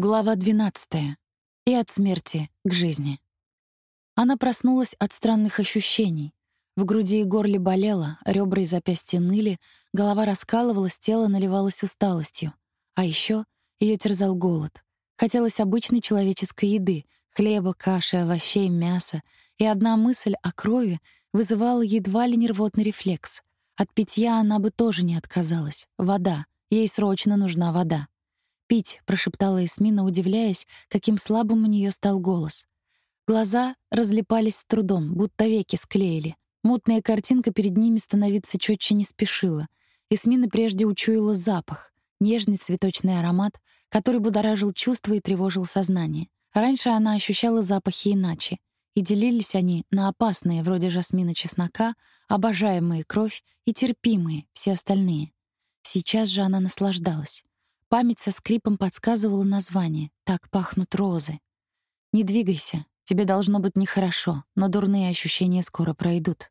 Глава 12. И от смерти к жизни. Она проснулась от странных ощущений. В груди и горле болело, ребра и запястья ныли, голова раскалывалась, тело наливалось усталостью. А еще ее терзал голод. Хотелось обычной человеческой еды — хлеба, каши, овощей, мяса. И одна мысль о крови вызывала едва ли нервотный рефлекс. От питья она бы тоже не отказалась. Вода. Ей срочно нужна вода. «Пить», — прошептала Эсмина, удивляясь, каким слабым у нее стал голос. Глаза разлипались с трудом, будто веки склеили. Мутная картинка перед ними становиться четче не спешила. Эсмина прежде учуяла запах, нежный цветочный аромат, который будоражил чувства и тревожил сознание. Раньше она ощущала запахи иначе, и делились они на опасные, вроде жасмина чеснока, обожаемые кровь и терпимые, все остальные. Сейчас же она наслаждалась. Память со скрипом подсказывала название. Так пахнут розы. Не двигайся. Тебе должно быть нехорошо, но дурные ощущения скоро пройдут.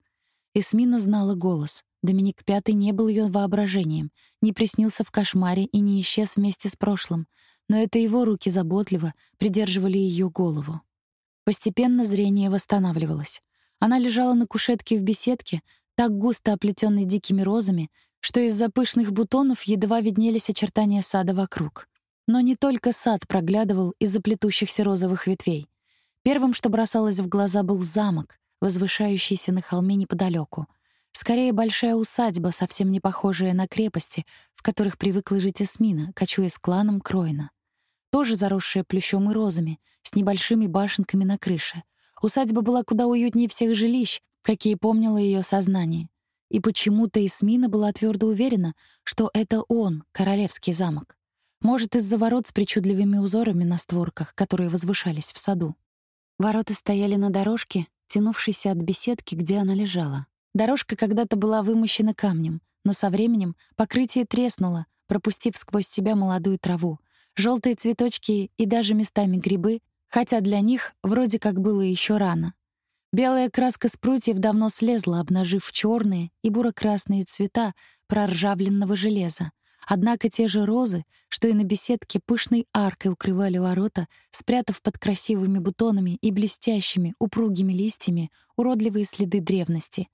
Эсмина знала голос. Доминик Пятый не был ее воображением, не приснился в кошмаре и не исчез вместе с прошлым, но это его руки заботливо придерживали ее голову. Постепенно зрение восстанавливалось. Она лежала на кушетке в беседке, так густо оплетенной дикими розами, что из-за пышных бутонов едва виднелись очертания сада вокруг. Но не только сад проглядывал из-за плетущихся розовых ветвей. Первым, что бросалось в глаза, был замок, возвышающийся на холме неподалеку. Скорее, большая усадьба, совсем не похожая на крепости, в которых привыкла жить Эсмина, кочуя с кланом Кроина. Тоже заросшая плющом и розами, с небольшими башенками на крыше. Усадьба была куда уютнее всех жилищ, какие помнило ее сознание. И почему-то Эсмина была твердо уверена, что это он, королевский замок. Может, из-за ворот с причудливыми узорами на створках, которые возвышались в саду. Ворота стояли на дорожке, тянувшейся от беседки, где она лежала. Дорожка когда-то была вымощена камнем, но со временем покрытие треснуло, пропустив сквозь себя молодую траву, желтые цветочки и даже местами грибы, хотя для них вроде как было еще рано. Белая краска с прутьев давно слезла, обнажив черные и буро-красные цвета проржавленного железа. Однако те же розы, что и на беседке пышной аркой укрывали ворота, спрятав под красивыми бутонами и блестящими, упругими листьями уродливые следы древности.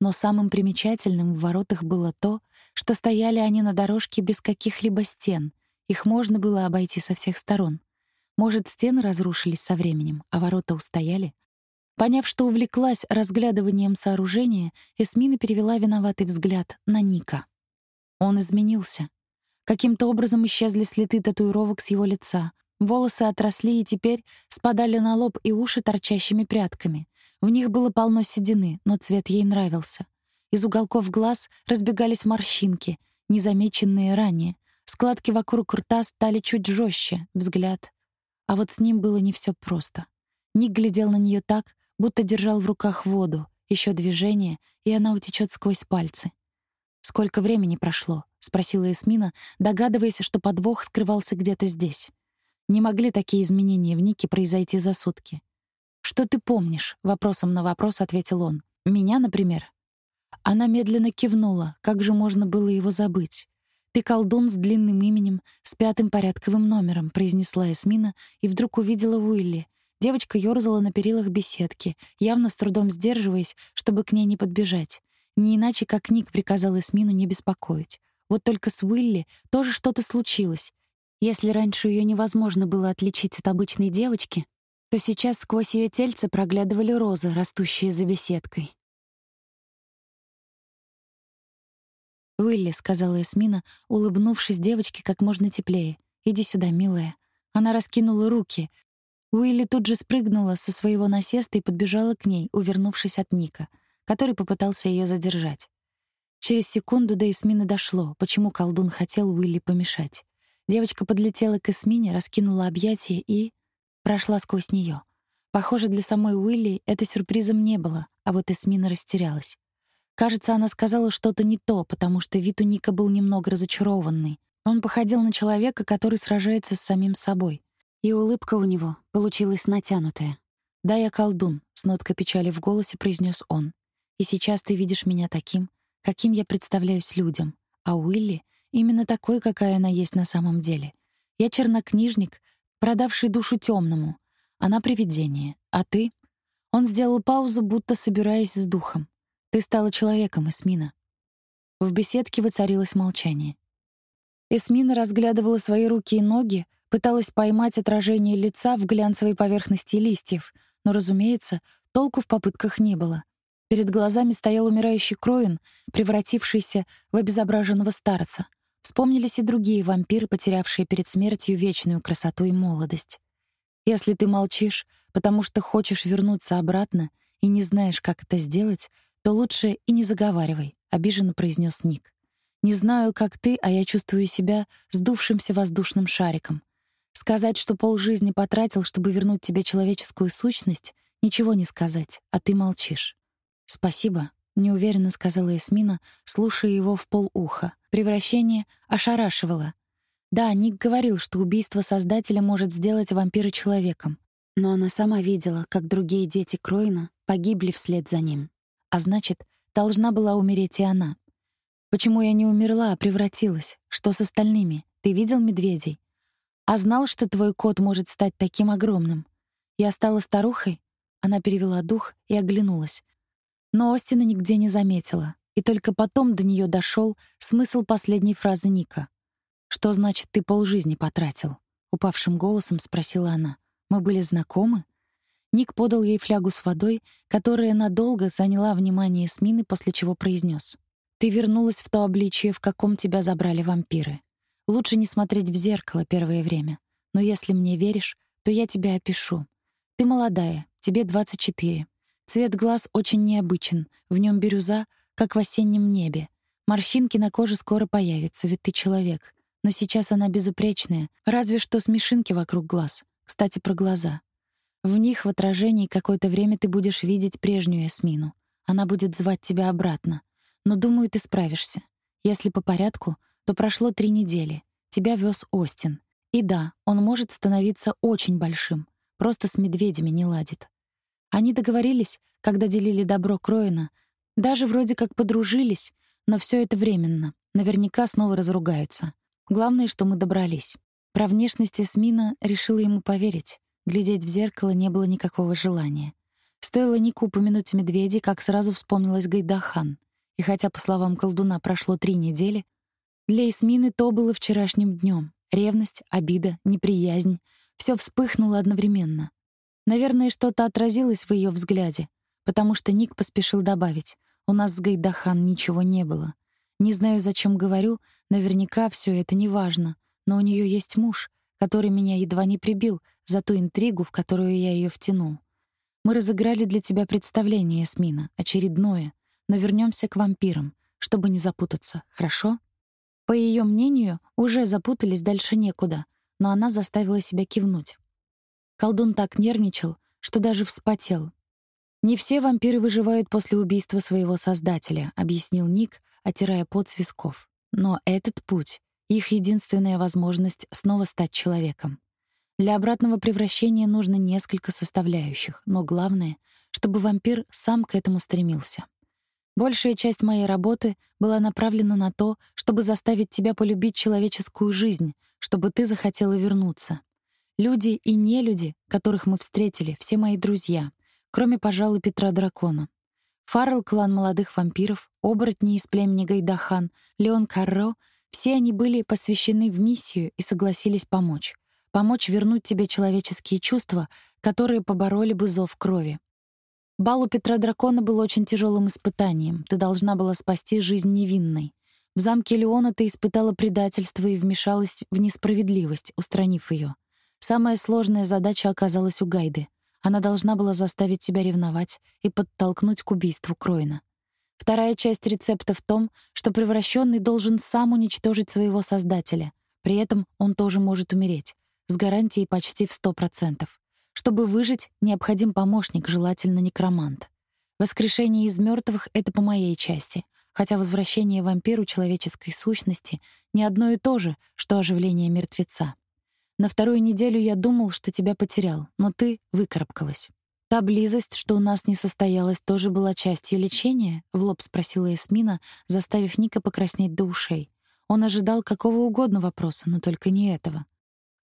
Но самым примечательным в воротах было то, что стояли они на дорожке без каких-либо стен. Их можно было обойти со всех сторон. Может, стены разрушились со временем, а ворота устояли? Поняв, что увлеклась разглядыванием сооружения, Эсмина перевела виноватый взгляд на Ника. Он изменился. Каким-то образом исчезли следы татуировок с его лица. Волосы отросли и теперь спадали на лоб и уши торчащими прядками. В них было полно седины, но цвет ей нравился. Из уголков глаз разбегались морщинки, незамеченные ранее. Складки вокруг рта стали чуть жестче, взгляд. А вот с ним было не все просто. Ник глядел на нее так, будто держал в руках воду, еще движение, и она утечет сквозь пальцы. «Сколько времени прошло?» — спросила Эсмина, догадываясь, что подвох скрывался где-то здесь. Не могли такие изменения в Нике произойти за сутки. «Что ты помнишь?» — вопросом на вопрос ответил он. «Меня, например?» Она медленно кивнула. Как же можно было его забыть? «Ты колдун с длинным именем, с пятым порядковым номером», — произнесла Эсмина и вдруг увидела Уилли, Девочка ёрзала на перилах беседки, явно с трудом сдерживаясь, чтобы к ней не подбежать. Не иначе, как Ник приказал Эсмину не беспокоить. Вот только с Уилли тоже что-то случилось. Если раньше ее невозможно было отличить от обычной девочки, то сейчас сквозь ее тельце проглядывали розы, растущие за беседкой. «Уилли», — сказала Эсмина, улыбнувшись девочке как можно теплее. «Иди сюда, милая». Она раскинула руки, Уилли тут же спрыгнула со своего насеста и подбежала к ней, увернувшись от Ника, который попытался ее задержать. Через секунду до Эсмины дошло, почему колдун хотел Уилли помешать. Девочка подлетела к Эсмине, раскинула объятия и... прошла сквозь нее. Похоже, для самой Уилли это сюрпризом не было, а вот Эсмина растерялась. Кажется, она сказала что-то не то, потому что вид у Ника был немного разочарованный. Он походил на человека, который сражается с самим собой. И улыбка у него получилась натянутая. «Да, я колдун», — с ноткой печали в голосе произнес он. «И сейчас ты видишь меня таким, каким я представляюсь людям. А Уилли именно такой, какая она есть на самом деле. Я чернокнижник, продавший душу темному. Она привидение. А ты? Он сделал паузу, будто собираясь с духом. Ты стала человеком, Эсмина. В беседке воцарилось молчание. Эсмина разглядывала свои руки и ноги, пыталась поймать отражение лица в глянцевой поверхности листьев, но, разумеется, толку в попытках не было. Перед глазами стоял умирающий Кроин, превратившийся в обезображенного старца. Вспомнились и другие вампиры, потерявшие перед смертью вечную красоту и молодость. Если ты молчишь, потому что хочешь вернуться обратно и не знаешь, как это сделать, то лучше и не заговаривай, обиженно произнес Ник. Не знаю, как ты, а я чувствую себя сдувшимся воздушным шариком. Сказать, что полжизни потратил, чтобы вернуть тебе человеческую сущность, ничего не сказать, а ты молчишь. Спасибо, неуверенно сказала Эсмина, слушая его в полуха. Превращение ошарашивало. Да, Ник говорил, что убийство Создателя может сделать вампира человеком, но она сама видела, как другие дети Кроина погибли вслед за ним. А значит, должна была умереть и она. Почему я не умерла, а превратилась? Что с остальными? Ты видел медведей? А знал, что твой кот может стать таким огромным? Я стала старухой? Она перевела дух и оглянулась. Но Остина нигде не заметила, и только потом до нее дошел смысл последней фразы Ника. «Что значит, ты полжизни потратил?» — упавшим голосом спросила она. «Мы были знакомы?» Ник подал ей флягу с водой, которая надолго заняла внимание Смины, после чего произнес: «Ты вернулась в то обличье, в каком тебя забрали вампиры. Лучше не смотреть в зеркало первое время. Но если мне веришь, то я тебя опишу. Ты молодая, тебе 24. Цвет глаз очень необычен, в нем бирюза, как в осеннем небе. Морщинки на коже скоро появятся, ведь ты человек. Но сейчас она безупречная, разве что смешинки вокруг глаз. Кстати, про глаза. В них в отражении какое-то время ты будешь видеть прежнюю Эсмину. Она будет звать тебя обратно. Но, думаю, ты справишься. Если по порядку, то прошло три недели. Тебя вез Остин. И да, он может становиться очень большим. Просто с медведями не ладит. Они договорились, когда делили добро Кроина. Даже вроде как подружились, но все это временно. Наверняка снова разругаются. Главное, что мы добрались. Про внешность Эсмина решила ему поверить. Глядеть в зеркало не было никакого желания. Стоило Нику упомянуть медведей, как сразу вспомнилась Гайдахан. И хотя, по словам колдуна, прошло три недели, для Эсмины то было вчерашним днем. Ревность, обида, неприязнь — все вспыхнуло одновременно. Наверное, что-то отразилось в ее взгляде, потому что Ник поспешил добавить. «У нас с Гайдахан ничего не было. Не знаю, зачем говорю, наверняка все это не важно, но у нее есть муж, который меня едва не прибил за ту интригу, в которую я ее втянул. Мы разыграли для тебя представление, Эсмина, очередное, но вернемся к вампирам, чтобы не запутаться, хорошо?» По ее мнению, уже запутались дальше некуда, но она заставила себя кивнуть. Колдун так нервничал, что даже вспотел. «Не все вампиры выживают после убийства своего создателя», — объяснил Ник, отирая пот с висков. «Но этот путь — их единственная возможность снова стать человеком. Для обратного превращения нужно несколько составляющих, но главное, чтобы вампир сам к этому стремился. Большая часть моей работы была направлена на то, чтобы заставить тебя полюбить человеческую жизнь, чтобы ты захотела вернуться. Люди и нелюди, которых мы встретили, все мои друзья, кроме, пожалуй, Петра Дракона. Фаррелл — клан молодых вампиров, оборотни из племени Гайдахан, Леон Карро — все они были посвящены в миссию и согласились помочь. Помочь вернуть тебе человеческие чувства, которые побороли бы зов крови. Бал у Петра Дракона был очень тяжелым испытанием. Ты должна была спасти жизнь невинной. В замке Леона ты испытала предательство и вмешалась в несправедливость, устранив ее. Самая сложная задача оказалась у Гайды. Она должна была заставить тебя ревновать и подтолкнуть к убийству Кроина. Вторая часть рецепта в том, что превращенный должен сам уничтожить своего создателя. При этом он тоже может умереть, с гарантией почти в сто процентов. Чтобы выжить, необходим помощник, желательно некромант. Воскрешение из мертвых — это по моей части, хотя возвращение вампиру человеческой сущности не одно и то же, что оживление мертвеца. На вторую неделю я думал, что тебя потерял, но ты выкарабкалась. Та близость, что у нас не состоялась, тоже была частью лечения? В лоб спросила Эсмина, заставив Ника покраснеть до ушей. Он ожидал какого угодно вопроса, но только не этого.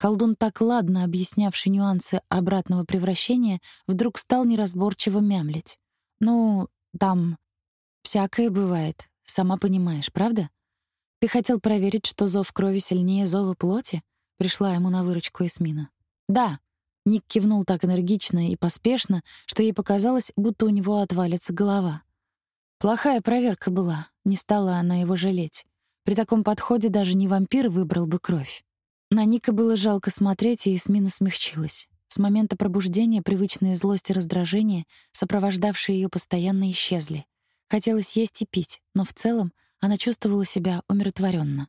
Колдун, так ладно объяснявший нюансы обратного превращения, вдруг стал неразборчиво мямлить. «Ну, там всякое бывает, сама понимаешь, правда? Ты хотел проверить, что зов крови сильнее зова плоти?» Пришла ему на выручку Эсмина. «Да». Ник кивнул так энергично и поспешно, что ей показалось, будто у него отвалится голова. Плохая проверка была, не стала она его жалеть. При таком подходе даже не вампир выбрал бы кровь. На Ника было жалко смотреть, и Эсмина смягчилась. С момента пробуждения привычные злость и раздражение, сопровождавшие ее постоянно, исчезли. Хотелось есть и пить, но в целом она чувствовала себя умиротворенно.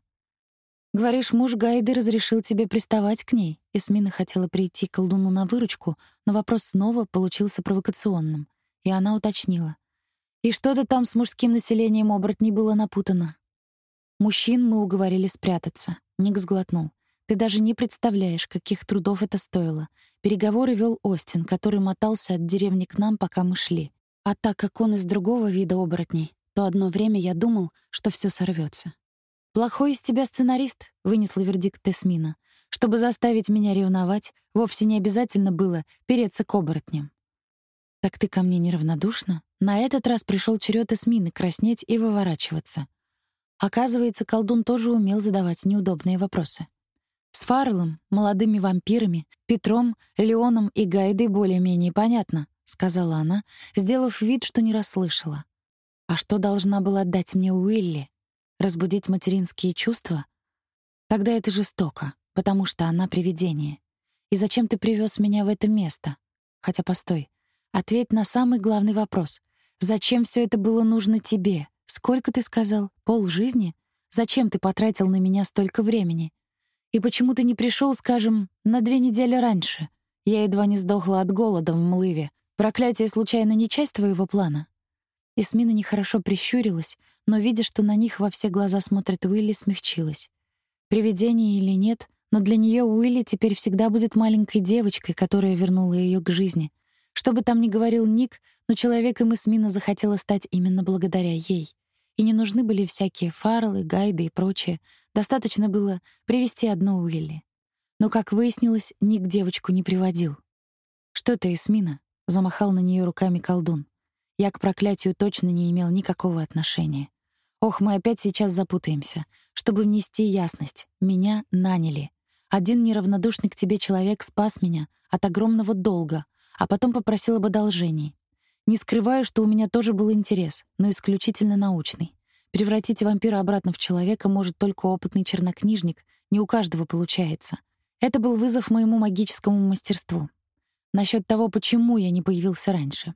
«Говоришь, муж Гайды разрешил тебе приставать к ней?» Эсмина хотела прийти к колдуну на выручку, но вопрос снова получился провокационным, и она уточнила. «И что-то там с мужским населением оборотней было напутано?» «Мужчин мы уговорили спрятаться», — Ник сглотнул. Ты даже не представляешь, каких трудов это стоило. Переговоры вел Остин, который мотался от деревни к нам, пока мы шли. А так как он из другого вида оборотней, то одно время я думал, что все сорвется. «Плохой из тебя сценарист», — вынесла вердикт Тесмина. «Чтобы заставить меня ревновать, вовсе не обязательно было переться к оборотням». «Так ты ко мне неравнодушна?» На этот раз пришел черед Эсмины краснеть и выворачиваться. Оказывается, колдун тоже умел задавать неудобные вопросы. С Фарлом, молодыми вампирами, Петром, Леоном и Гайдой более-менее понятно, сказала она, сделав вид, что не расслышала. А что должна была дать мне Уилли? Разбудить материнские чувства? Тогда это жестоко, потому что она привидение. И зачем ты привез меня в это место? Хотя постой. Ответь на самый главный вопрос. Зачем все это было нужно тебе? Сколько ты сказал? Пол жизни? Зачем ты потратил на меня столько времени? И почему ты не пришел, скажем, на две недели раньше? Я едва не сдохла от голода в Млыве. Проклятие случайно не часть твоего плана?» Эсмина нехорошо прищурилась, но, видя, что на них во все глаза смотрит Уилли, смягчилась. Привидение или нет, но для нее Уилли теперь всегда будет маленькой девочкой, которая вернула ее к жизни. Что бы там ни говорил Ник, но человеком Эсмина захотела стать именно благодаря ей. И не нужны были всякие фарлы, гайды и прочее. Достаточно было привести одно Уилли. Но, как выяснилось, Ник девочку не приводил. «Что ты, Эсмина?» — замахал на нее руками колдун. Я к проклятию точно не имел никакого отношения. Ох, мы опять сейчас запутаемся. Чтобы внести ясность, меня наняли. Один неравнодушный к тебе человек спас меня от огромного долга, а потом попросил об одолжении. Не скрываю, что у меня тоже был интерес, но исключительно научный. Превратить вампира обратно в человека может только опытный чернокнижник, не у каждого получается. Это был вызов моему магическому мастерству. Насчет того, почему я не появился раньше.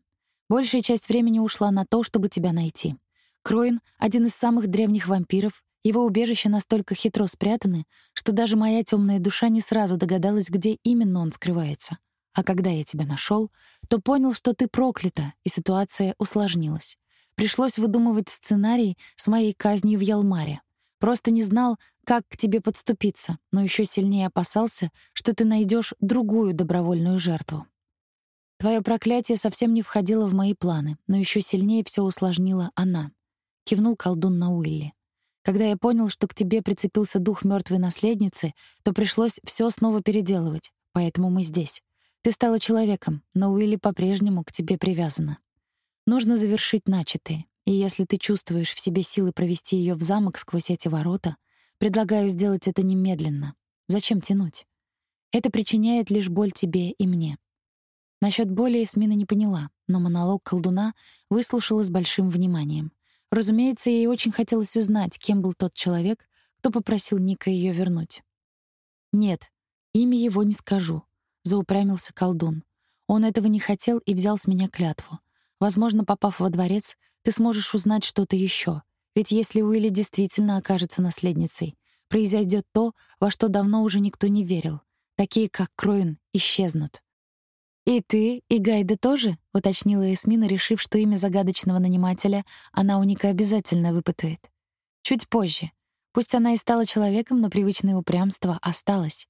Большая часть времени ушла на то, чтобы тебя найти. Кроин — один из самых древних вампиров, его убежище настолько хитро спрятаны, что даже моя темная душа не сразу догадалась, где именно он скрывается. А когда я тебя нашел, то понял, что ты проклята, и ситуация усложнилась. Пришлось выдумывать сценарий с моей казнью в Ялмаре. Просто не знал, как к тебе подступиться, но еще сильнее опасался, что ты найдешь другую добровольную жертву. Твое проклятие совсем не входило в мои планы, но еще сильнее все усложнила она. Кивнул колдун на Уилли. Когда я понял, что к тебе прицепился дух мертвой наследницы, то пришлось все снова переделывать, поэтому мы здесь. Ты стала человеком, но Уилли по-прежнему к тебе привязана. Нужно завершить начатое, и если ты чувствуешь в себе силы провести ее в замок сквозь эти ворота, предлагаю сделать это немедленно. Зачем тянуть? Это причиняет лишь боль тебе и мне. Насчет боли Эсмина не поняла, но монолог колдуна выслушала с большим вниманием. Разумеется, ей очень хотелось узнать, кем был тот человек, кто попросил Ника ее вернуть. «Нет, имя его не скажу», — заупрямился колдун. Он этого не хотел и взял с меня клятву. Возможно, попав во дворец, ты сможешь узнать что-то еще. Ведь если Уилли действительно окажется наследницей, произойдет то, во что давно уже никто не верил. Такие, как Кроин, исчезнут. «И ты, и Гайда тоже?» — уточнила Эсмина, решив, что имя загадочного нанимателя она у Ника обязательно выпытает. «Чуть позже. Пусть она и стала человеком, но привычное упрямство осталось.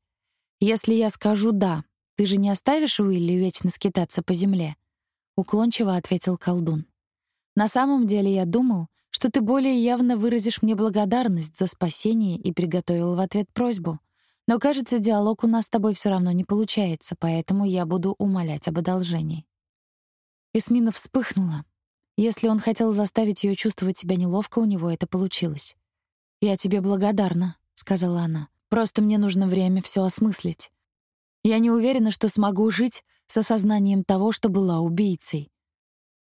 Если я скажу «да», ты же не оставишь Уилли вечно скитаться по земле?» уклончиво ответил колдун. На самом деле я думал, что ты более явно выразишь мне благодарность за спасение и приготовил в ответ просьбу. Но, кажется, диалог у нас с тобой все равно не получается, поэтому я буду умолять об одолжении». Эсмина вспыхнула. Если он хотел заставить ее чувствовать себя неловко, у него это получилось. «Я тебе благодарна», — сказала она. «Просто мне нужно время все осмыслить. Я не уверена, что смогу жить с осознанием того, что была убийцей».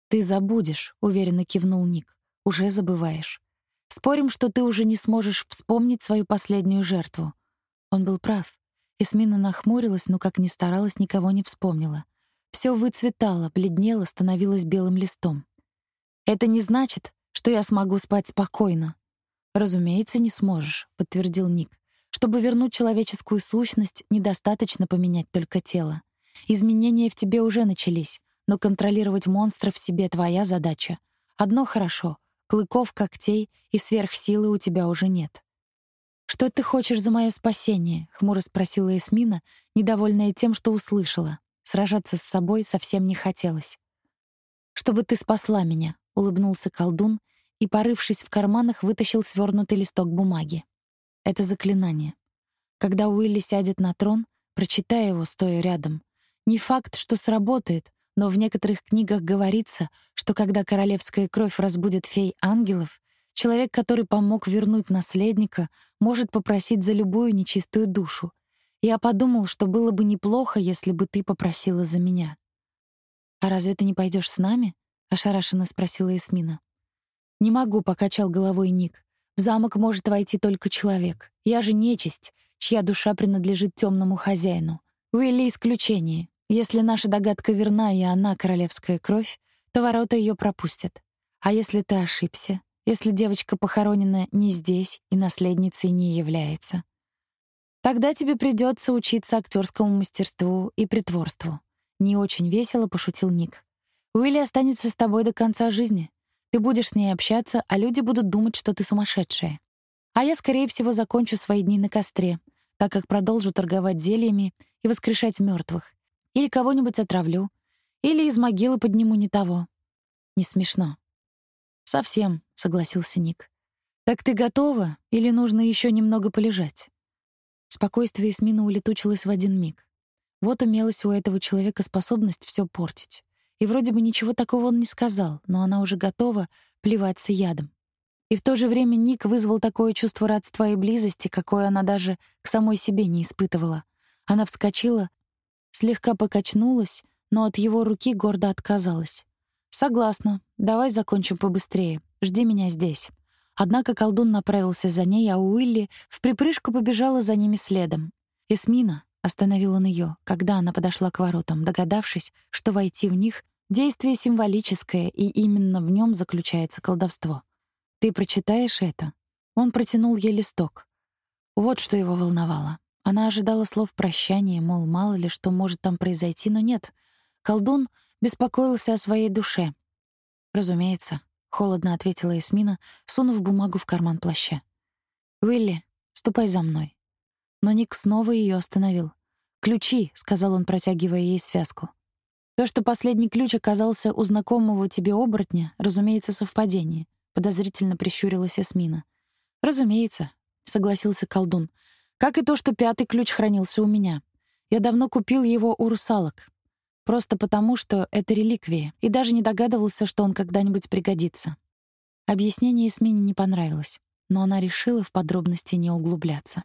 «Ты забудешь», — уверенно кивнул Ник. «Уже забываешь. Спорим, что ты уже не сможешь вспомнить свою последнюю жертву». Он был прав. Эсмина нахмурилась, но, как ни старалась, никого не вспомнила. Все выцветало, бледнело, становилось белым листом. «Это не значит, что я смогу спать спокойно». «Разумеется, не сможешь», — подтвердил Ник. «Чтобы вернуть человеческую сущность, недостаточно поменять только тело. Изменения в тебе уже начались, но контролировать монстра в себе — твоя задача. Одно хорошо — клыков, когтей и сверхсилы у тебя уже нет. «Что ты хочешь за мое спасение?» — хмуро спросила Эсмина, недовольная тем, что услышала. Сражаться с собой совсем не хотелось. «Чтобы ты спасла меня», — улыбнулся колдун и, порывшись в карманах, вытащил свернутый листок бумаги. Это заклинание. Когда Уилли сядет на трон, прочитай его, стоя рядом. Не факт, что сработает, но в некоторых книгах говорится, что когда королевская кровь разбудит фей-ангелов, человек, который помог вернуть наследника, может попросить за любую нечистую душу. Я подумал, что было бы неплохо, если бы ты попросила за меня. «А разве ты не пойдешь с нами?» — ошарашенно спросила Эсмина. «Не могу», — покачал головой Ник. «В замок может войти только человек. Я же нечисть, чья душа принадлежит темному хозяину. Уилли исключение. Если наша догадка верна, и она королевская кровь, то ворота ее пропустят. А если ты ошибся? Если девочка похоронена не здесь и наследницей не является? Тогда тебе придется учиться актерскому мастерству и притворству. Не очень весело пошутил Ник. Уилли останется с тобой до конца жизни. Ты будешь с ней общаться, а люди будут думать, что ты сумасшедшая. А я, скорее всего, закончу свои дни на костре, так как продолжу торговать зельями и воскрешать мертвых. Или кого-нибудь отравлю. Или из могилы подниму не того. Не смешно. «Совсем», — согласился Ник. «Так ты готова или нужно еще немного полежать?» Спокойствие Эсмина улетучилось в один миг. Вот умелась у этого человека способность все портить. И вроде бы ничего такого он не сказал, но она уже готова плеваться ядом. И в то же время Ник вызвал такое чувство родства и близости, какое она даже к самой себе не испытывала. Она вскочила, слегка покачнулась, но от его руки гордо отказалась. «Согласна. Давай закончим побыстрее. Жди меня здесь». Однако колдун направился за ней, а Уилли в припрыжку побежала за ними следом. «Эсмина», — остановил он ее, когда она подошла к воротам, догадавшись, что войти в них — действие символическое, и именно в нем заключается колдовство. «Ты прочитаешь это?» Он протянул ей листок. Вот что его волновало. Она ожидала слов прощания, мол, мало ли что может там произойти, но нет. Колдун беспокоился о своей душе. «Разумеется», — холодно ответила Эсмина, сунув бумагу в карман плаща. «Уилли, ступай за мной». Но Ник снова ее остановил. «Ключи», — сказал он, протягивая ей связку. То, что последний ключ оказался у знакомого тебе оборотня, разумеется, совпадение, подозрительно прищурилась Эсмина. Разумеется, согласился колдун. Как и то, что пятый ключ хранился у меня. Я давно купил его у русалок. Просто потому, что это реликвия, и даже не догадывался, что он когда-нибудь пригодится. Объяснение Эсмине не понравилось, но она решила в подробности не углубляться.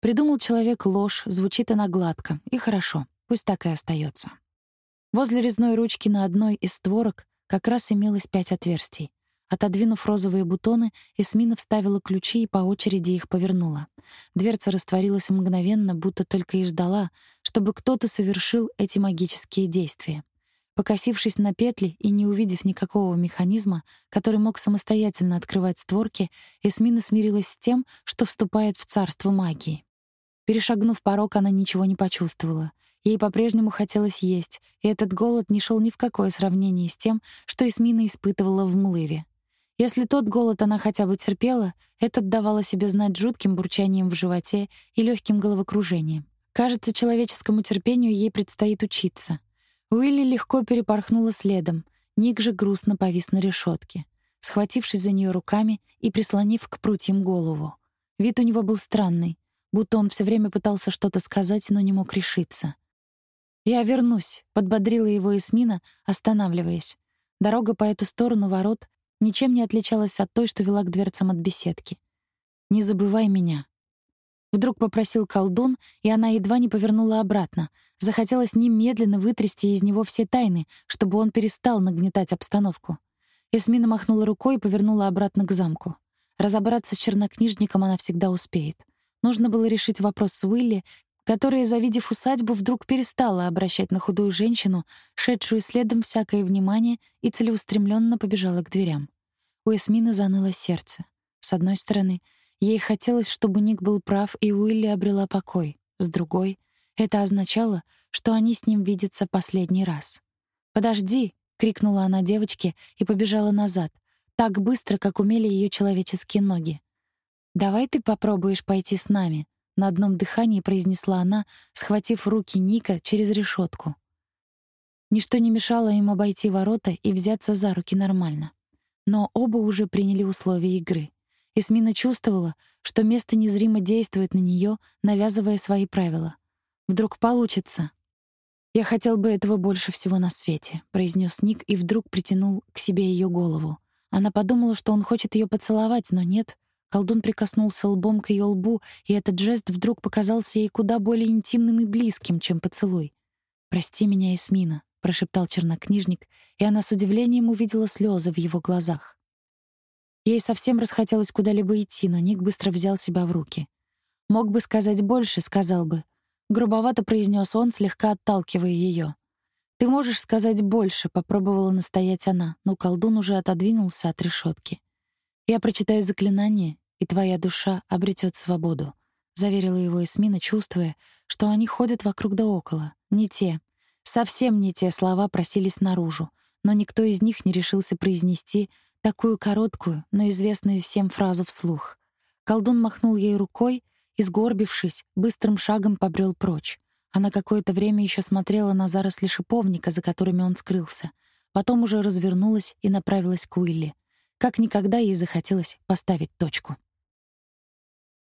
Придумал человек ложь, звучит она гладко, и хорошо, пусть так и остается. Возле резной ручки на одной из створок как раз имелось пять отверстий. Отодвинув розовые бутоны, Эсмина вставила ключи и по очереди их повернула. Дверца растворилась мгновенно, будто только и ждала, чтобы кто-то совершил эти магические действия. Покосившись на петли и не увидев никакого механизма, который мог самостоятельно открывать створки, Эсмина смирилась с тем, что вступает в царство магии. Перешагнув порог, она ничего не почувствовала. Ей по-прежнему хотелось есть, и этот голод не шел ни в какое сравнение с тем, что Эсмина испытывала в Млыве. Если тот голод она хотя бы терпела, этот давал о себе знать жутким бурчанием в животе и легким головокружением. Кажется, человеческому терпению ей предстоит учиться. Уилли легко перепорхнула следом, Ник же грустно повис на решетке, схватившись за нее руками и прислонив к прутьям голову. Вид у него был странный. Будто он все время пытался что-то сказать, но не мог решиться. «Я вернусь», — подбодрила его Эсмина, останавливаясь. Дорога по эту сторону ворот ничем не отличалась от той, что вела к дверцам от беседки. «Не забывай меня». Вдруг попросил колдун, и она едва не повернула обратно. Захотелось немедленно вытрясти из него все тайны, чтобы он перестал нагнетать обстановку. Эсмина махнула рукой и повернула обратно к замку. Разобраться с чернокнижником она всегда успеет. Нужно было решить вопрос с Уилли которая, завидев усадьбу, вдруг перестала обращать на худую женщину, шедшую следом всякое внимание, и целеустремленно побежала к дверям. У Эсмины заныло сердце. С одной стороны, ей хотелось, чтобы Ник был прав, и Уилли обрела покой. С другой, это означало, что они с ним видятся последний раз. «Подожди!» — крикнула она девочке и побежала назад, так быстро, как умели ее человеческие ноги. «Давай ты попробуешь пойти с нами», на одном дыхании произнесла она, схватив руки Ника через решетку. Ничто не мешало им обойти ворота и взяться за руки нормально. Но оба уже приняли условия игры. Эсмина чувствовала, что место незримо действует на нее, навязывая свои правила. Вдруг получится. Я хотел бы этого больше всего на свете, произнес Ник и вдруг притянул к себе ее голову. Она подумала, что он хочет ее поцеловать, но нет. Колдун прикоснулся лбом к ее лбу, и этот жест вдруг показался ей куда более интимным и близким, чем поцелуй. «Прости меня, Эсмина», — прошептал чернокнижник, и она с удивлением увидела слезы в его глазах. Ей совсем расхотелось куда-либо идти, но Ник быстро взял себя в руки. «Мог бы сказать больше», — сказал бы. Грубовато произнес он, слегка отталкивая ее. «Ты можешь сказать больше», — попробовала настоять она, но колдун уже отодвинулся от решетки. «Я прочитаю заклинание, и твоя душа обретет свободу», — заверила его Эсмина, чувствуя, что они ходят вокруг да около. Не те, совсем не те слова просились наружу, но никто из них не решился произнести такую короткую, но известную всем фразу вслух. Колдун махнул ей рукой и, сгорбившись, быстрым шагом побрел прочь. Она какое-то время еще смотрела на заросли шиповника, за которыми он скрылся. Потом уже развернулась и направилась к Уилли. Как никогда ей захотелось поставить точку.